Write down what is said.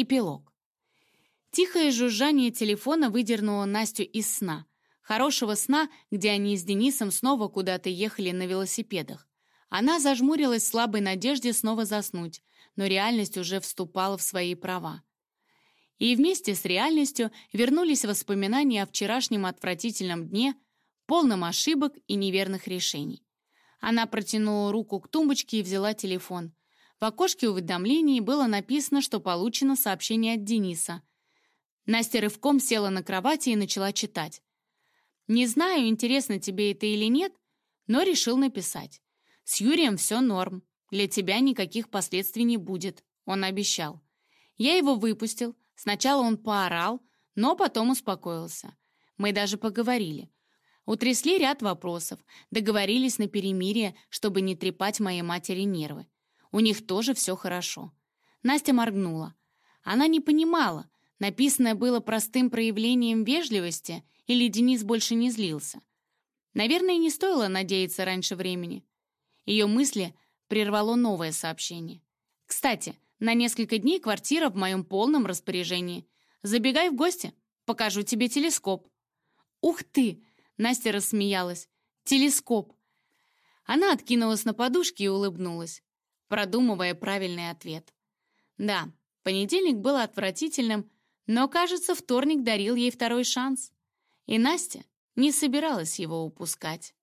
Эпилог. Тихое жужжание телефона выдернуло Настю из сна. Хорошего сна, где они с Денисом снова куда-то ехали на велосипедах. Она зажмурилась в слабой надежде снова заснуть, но реальность уже вступала в свои права. И вместе с реальностью вернулись воспоминания о вчерашнем отвратительном дне, полном ошибок и неверных решений. Она протянула руку к тумбочке и взяла телефон. В окошке уведомлений было написано, что получено сообщение от Дениса. Настя рывком села на кровати и начала читать. «Не знаю, интересно тебе это или нет, но решил написать. С Юрием все норм. Для тебя никаких последствий не будет», — он обещал. Я его выпустил. Сначала он поорал, но потом успокоился. Мы даже поговорили. Утрясли ряд вопросов, договорились на перемирие, чтобы не трепать моей матери нервы. У них тоже все хорошо. Настя моргнула. Она не понимала, написанное было простым проявлением вежливости или Денис больше не злился. Наверное, не стоило надеяться раньше времени. Ее мысли прервало новое сообщение. «Кстати, на несколько дней квартира в моем полном распоряжении. Забегай в гости, покажу тебе телескоп». «Ух ты!» — Настя рассмеялась. «Телескоп!» Она откинулась на подушке и улыбнулась продумывая правильный ответ. Да, понедельник был отвратительным, но, кажется, вторник дарил ей второй шанс. И Настя не собиралась его упускать.